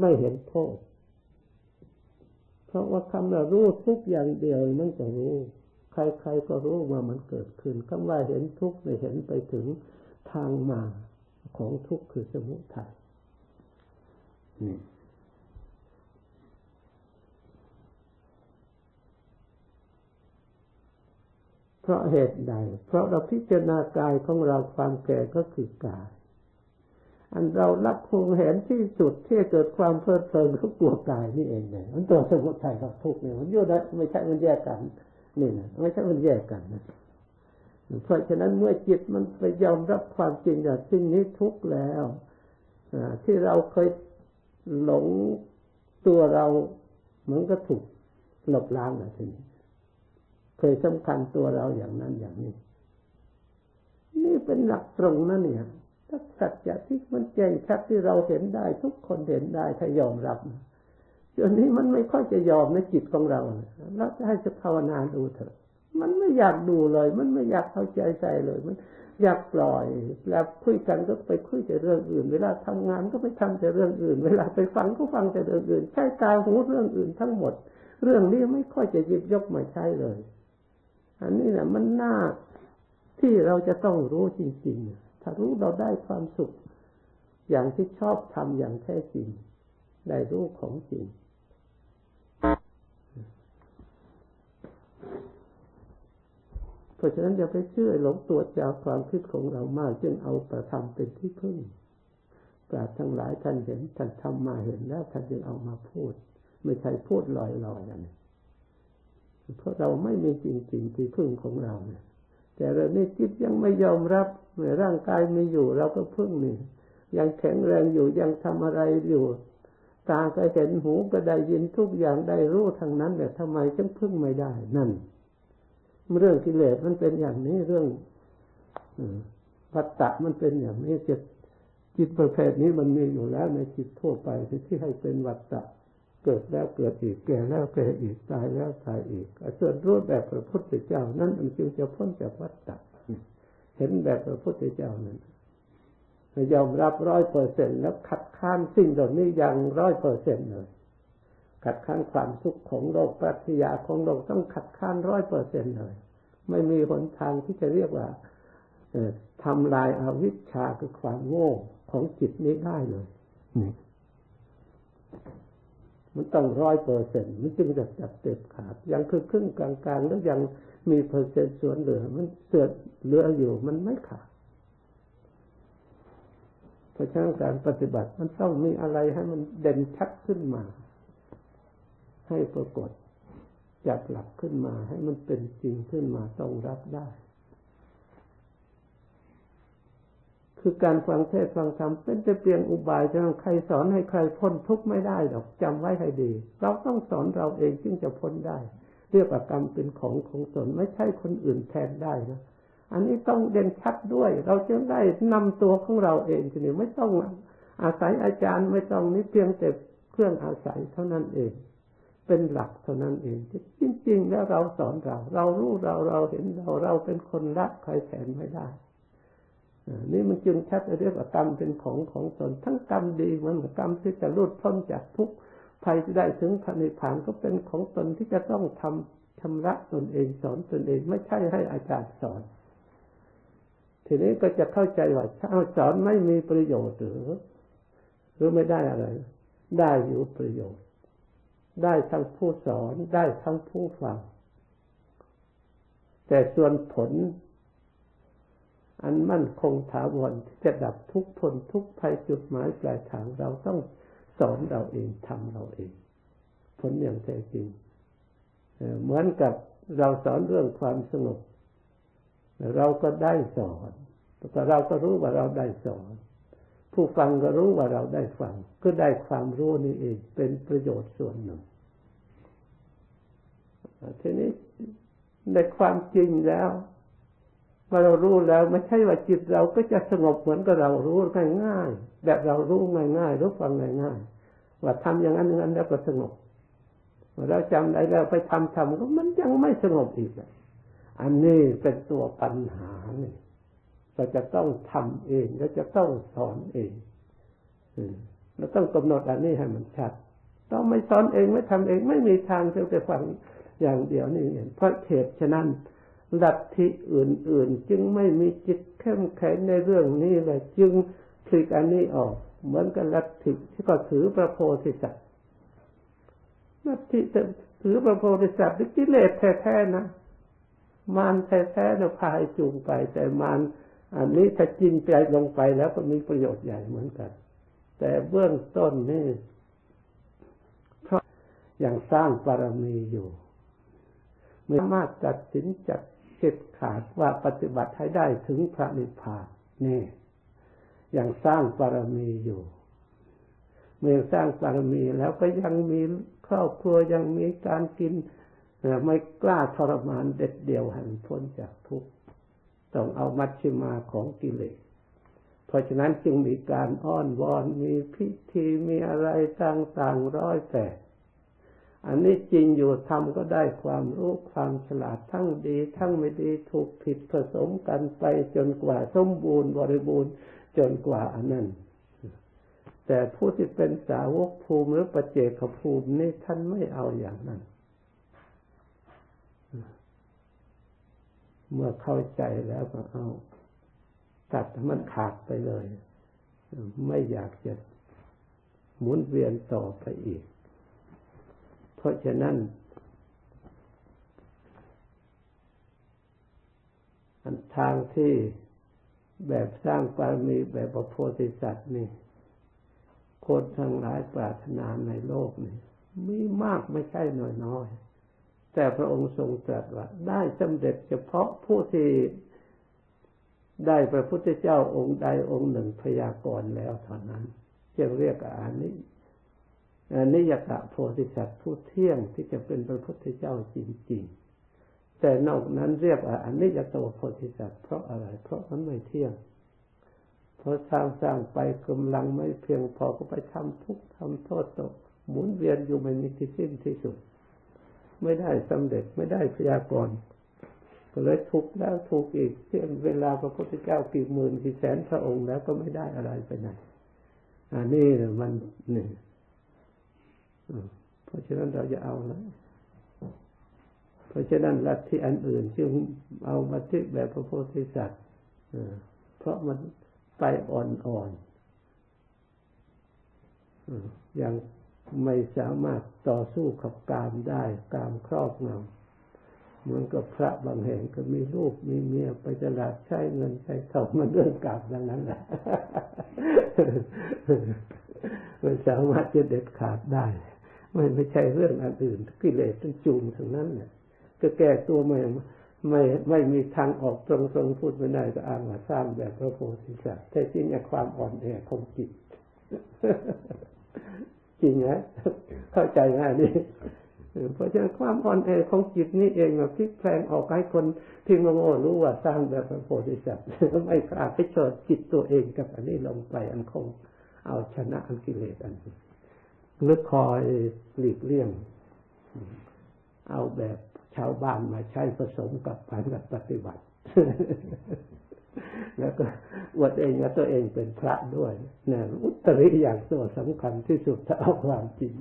ไม่เห็นโทษ เพราะว่าคำว่ารู้ทุกอย่างเดียวมันก็รู้ใครๆก็รู้ว่ามันเกิดขึ้นคำว่าเห็นทุกไม่เห็นไปถึงทางมาของทุกข์คือสมุทัยนี่เพราะเหตุใด เพราะเราพิจารณากายของเราความแก่ก็คือกาย อันเรารับคงเห็นที่สุดที่เกิดความเพลิดเพลินก็กลัวกายนี่เองเนี่ยมันตัวสมุทัยกับทุกเนี่ยมันอยู่ได้ไม่ใช่มันแยกกันนี่นะไม่ใช่มันแยกกันนะเพราะฉะนั้นเมื่อจิตมันไปยอมรับความจริงว่าสิ่งนี้ทุกแล้วที่เราเคยหลงตัวเราเหมือนก็ถูกหลบล้างนะทีนี้เคยสำคัญตัวเราอย่างนั้นอย่างนี้ นี่เป็นหลักตรงนั่นเนี่ย ถ้าสัจจะที่มันแจ้งชัดที่เราเห็นได้ ทุกคนเห็นได้ถ้ายอมรับจนนี้มันไม่ค่อยจะยอมในจิตของเราเราจะให้จะภาวนาดูเถอะมันไม่อยากดูเลย มันไม่อยากเข้าใจใจเลยมันอยากปล่อยแล้วคุยกันก็ไปคุยแต่เรื่องอื่น เวลาทำงานก็ไปทำแต่เรื่องอื่น เวลาไปฟังก็ฟังแต่เรื่องอื่น ใช้ตาหูเรื่องอื่นทั้งหมด เรื่องนี้ไม่ค่อยจะหยิบยกมาใช้เลย อันนี้แหละมันน่าที่เราจะต้องรู้จริง ๆ ถ้ารู้เราได้ความสุข อย่างที่ชอบทำอย่างแท้จริง ได้รู้ของจริง เพราะฉะนั้นอย่าไปเชื่อหลงตัวจากความคิดของเรามากจึงเอาประธรรมเป็นที่พึ่งปราทั้งหลายท่านเห็นท่านทำมาเห็นแล้วท่านจึงเอามาพูด ไม่ใช่พูดลอยๆอย่างนี้เพราะเราไม่มีจริงๆที่พึ่งของเราเนี่ย แต่เราในจิตยังไม่ยอมรับเมื่อร่างกายมีอยู่ เราก็พึ่งนี่ยังแข็งแรงอยู่ยังทำอะไรอยู่ตาก็เห็นหูก็ได้ยินทุกอย่างได้รู้ทางนั้นแต่ทำไมจึงพึ่งไม่ได้นั่น เรื่องกิเลสมันเป็นอย่างนี้เรื่องวัตตะมันเป็นอย่างนี้จิตจิตประเภทนี้มันมีอยู่แล้วในจิตทั่วไปที่ให้เป็นวัตตะ เกิดแล้วเกิดอีกแก่แล้วแก่อีกตายแล้วตายอีกส่วนรู้แบบพระพุทธเจ้านั้นมันจึงจะพ้นจากวัฏฏะเห็นแบบพระพุทธเจ้านั้นยอมรับร้อยเปอร์เซ็นแล้วขัดข้านสิ่งเหล่านี้อย่างร้อยเปอร์เซ็นเลยขัดข้านความสุขของโลกปรัชญาของโลกต้องขัดข้านร้อยเปอร์เซ็นเลย ไม่มีหนทางที่จะเรียกว่าทำลายอาวิชชาคือความโง่ของจิตนี้ได้เลยนี่ มันต้องร้อยเปอร์เซ็นต์มันจึงจะจับเต็มขาดยังคือครึ่งกลางๆแล้วยังมีเปอร์เซ็นต์ส่วนเหลือ มันเสือเหลืออยู่มันไม่ขาดเพราะฉะนั้นการปฏิบัติมันต้องมีอะไรให้มันเด่นชัดขึ้นมา ให้ปรากฏจับหลักขึ้นมาให้มันเป็นจริงขึ้นมาต้องรับได้ คือการฟังเทศฟังธรรมเป็นแต่เพียงอุบายจะใครสอนให้ใครพ้นทุกข์ไม่ได้หรอกจำไว้ให้ดี เราต้องสอนเราเองจึงจะพ้นได้ เรียกว่ากรรมเป็นของของตนไม่ใช่คนอื่นแทนได้นะอันนี้ต้องเด่นชัดด้วย เราจึงได้นำตัวของเราเองทีนี้ไม่ต้องอาศัยอาจารย์ไม่ต้องนี่เพียงแต่เครื่องอาศัยเท่านั้นเอง เป็นหลักเท่านั้นเองจริงๆแล้วเราสอนเรา เรารู้เราเราเห็นเราเราเป็นคนรักใครแทนไม่ได้ นี่มันจึงชัดเรียกว่ากรรมเป็นของของตนทั้งกรรมดีมือนกับกรรมที่จะรุดพ้นจากทุกภัยที่ได้ถึงพระนิพพานก็เป็นของตนที่จะต้องทำชำระตนเองสอนตนเองไม่ใช่ให้อาจารย์สอน ทีนี้ก็จะเข้าใจว่าถ้าสอนไม่มีประโยชน์หรือหรือไม่ได้อะไร ได้อยู่ประโยชน์ ได้ทั้งผู้สอนได้ทั้งผู้ฟัง แต่ส่วนผล อันมั่นคงถาวรที่จะดับทุกผลทุกภัยจุดหมายปลายทางเราต้องสอนเราเองทำเราเองผลอย่างแท้จริงเหมือนกับเราสอนเรื่องความสงบเราก็ได้สอนแต่เราก็รู้ว่าเราได้สอน ผู้ฟังก็รู้ว่าเราได้ฟัง ก็ได้ความรู้นี่เองเป็นประโยชน์ส่วนหนึ่งทีนี้ในความจริงแล้ว มื่อเรารู้แล้วไม่ใช่ว่าจิตเราก็จะสงบเหมือนกับเรารู้ง่ายๆแบบเรารู้ง่ายๆรู้ฟังง่ายๆว่าทำอย่างนั้นอย่างนั้นแล้วก็สงบเราจำได้แล้วไปทำทำก็มันยังไม่สงบอีกอันนี้เป็นตัวปัญหาเนี่ยเราจะต้องทำเองเราจะต้องสอนเองเราต้องกำหนดอันนี้ให้มันชัดต้องไม่สอนเองไม่ทำเองไม่มีทางเพียงแต่ฟังอย่างเดียวนี่เองเพราะเหตุฉะนั้น ลัทธิอื่น ๆ จึงไม่มีจิตเข้มแข็งในเรื่องนี้เลยจึงพลิกอันนี้ออก เหมือนกับลัทธิที่ก็ถือพระโพธิสัตว์ลัทธิถือพระโพธิสัตว์กิเลสแท้ๆนะมารแท้ๆเนะพายจูงไป แต่มารอันนี้ถ้าจริงใจลงไปแล้วก็มีประโยชน์ใหญ่เหมือนกัน แต่เบื้องต้นนี่เพราะยังสร้างบารมีอยู่ไม่สามารถตัดสินจัด เข็ดขาดว่าปฏิบัติให้ได้ถึงพระนิพพานนี่ยังสร้างบารมีอยู่เมื่อสร้างบารมีแล้วก็ยังมีครอบครัวยังมีการกินไม่กล้าทรมานเด็ดเดี่ยวให้พ้นจากทุกข์ต้องเอามัชฌิมาของกิเลสเพราะฉะนั้นจึงมีการอ้อนวอนมีพิธีมีอะไรต่างๆร้อยแปด อันนี้จริงอยู่ทำก็ได้ความรู้ความฉลาดทั้งดี ทั้งไม่ดีถูกผิดผสมกันไปจนกว่าสมบูรณ์บริบูรณ์จนกว่าอันนั้น แต่ผู้ที่เป็นสาวกภูมิหรือปเจกภูมินี่ท่านไม่เอาอย่างนั้น เมื่อเข้าใจแล้วก็เอาตัดมันขาดไปเลย ไม่อยากจะหมุนเวียนต่อไปอีก เพราะฉะนั้น อันทางที่แบบสร้างปารมีแบบพระโพธิสัตว์นี่คนทั้งหลายปรารถนาในโลกนี่มีมากไม่ใช่น้อยน้อยแต่พระองค์ทรงตรัสว่า ได้สำเร็จเฉพาะผู้ที่ได้พระพุทธเจ้าองค์ใดองค์หนึ่งพยากรณ์แล้วเท่านั้นจะเรียกอานิ นิยกะโพธิสัตว์ผู้เที่ยงที่จะเป็นพระพุทธเจ้าจริงๆ แต่นอกนั้นเรียกว่าอนิยตโพธิสัตว์เพราะอะไร เพราะมันไม่เที่ยง เพราะสร้างสร้างไปกำลังไม่เพียงพอก็ไปทำทุกข์ทำโทษตก หมุนเวียนอยู่ไม่มีที่สิ้นที่สุด ไม่ได้สำเร็จไม่ได้พยากรณ์ก็เลยทุกแล้วทุกอีกเช่นเวลาพระพุทธเจ้ากี่หมื่นกี่แสนพระองค์แล้วก็ไม่ได้อะไรไปไหนอันนี้มันนี่ เพราะฉะนั้นเราจะเอาล้วเพราะฉะนั้นลัทธิอันอื่นจึงเอามาทิแบบพระโพธิสัตว์เพราะมันไปอ่อนๆอย่างไม่สามารถต่อสู้กับกามได้กามครอบงำเหมือนกับพระบางแห่งก็มีลูกมีเมียไปตลาดใช้เงินใช้ทองมันเรื่องกามดังนั้นแหละ ไม่สามารถจะเด็ดขาดได้ไม่ไม่ใช่เรื่องอันอื่นกิเลสต้งจูงทั้งนั้นเนี่ยก็แก้ตัวไม่ไม่ไม่มีทางออกตรงตรงพูดไม่ได้ก็อ้างว่าสร้างแบบพระโพธิสัตว์แต่จริงๆความอ่อนแอของจิตจริงนะเข้าใจง่ายนี่เพราะฉะนั้นความอ่อนแอของจิตนี่เองแบบพลิกแปลงออกให้คนที่โง่รู้ว่าสร้างแบบพระโพธิสัตว์ไม่กล้าไปเชิดจิตตัวเองกับอันนี้ลงไปอันคง เอาชนะอันกิเลสอันหรือคอยหลีกเลี่ยง เอาแบบชาวบ้านมาใช้ผสมกับผันกับปฏิบัติ แล้วก็อวดเองว่าตัวเองเป็นพระด้วยนะอุตริอย่างตัวสำคัญที่สุดถ้าเอาความจริง